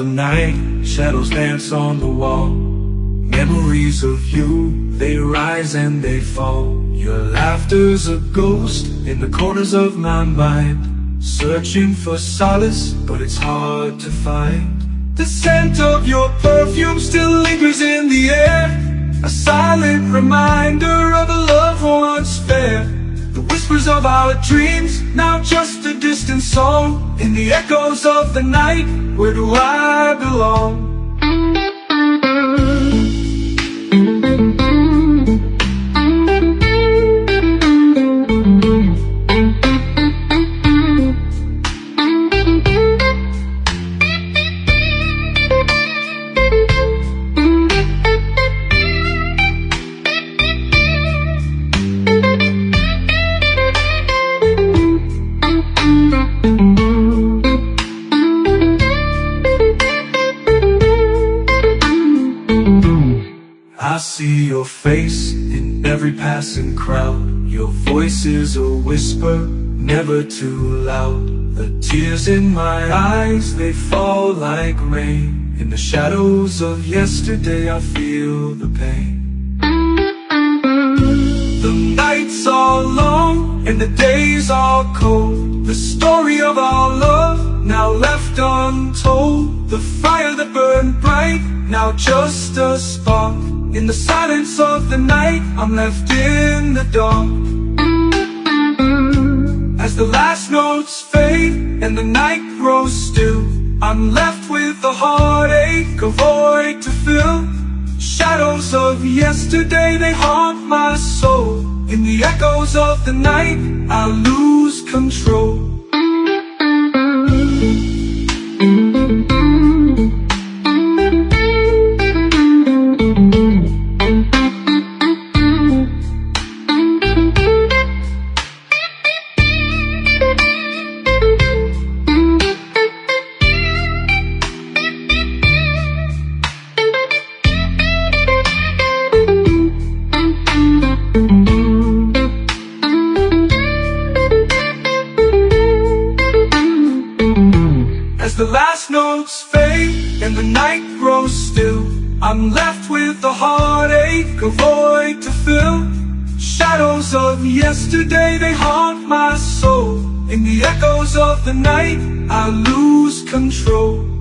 the night, shadows dance on the wall. Memories of you, they rise and they fall. Your laughter's a ghost in the corners of my mind. Searching for solace, but it's hard to find. The scent of your perfume still lingers in the air. A silent reminder of a love once fair. Whispers of our dreams, now just a distant song. In the echoes of the night, where do I belong? I see your face in every passing crowd. Your voice is a whisper, never too loud. The tears in my eyes, they fall like rain. In the shadows of yesterday, I feel the pain. The nights are long and the days are cold. The story of our love now left untold. The fire that burned bright, now just a spark. In the silence of the night, I'm left in the dark. As the last notes fade and the night grows still, I'm left with a heartache, a void to fill. Shadows of yesterday, they haunt my soul. In the echoes of the night, I lose control. The last notes fade and the night grows still, I'm left with a heartache, a void to fill. Shadows of yesterday, they haunt my soul. In the echoes of the night, I lose control.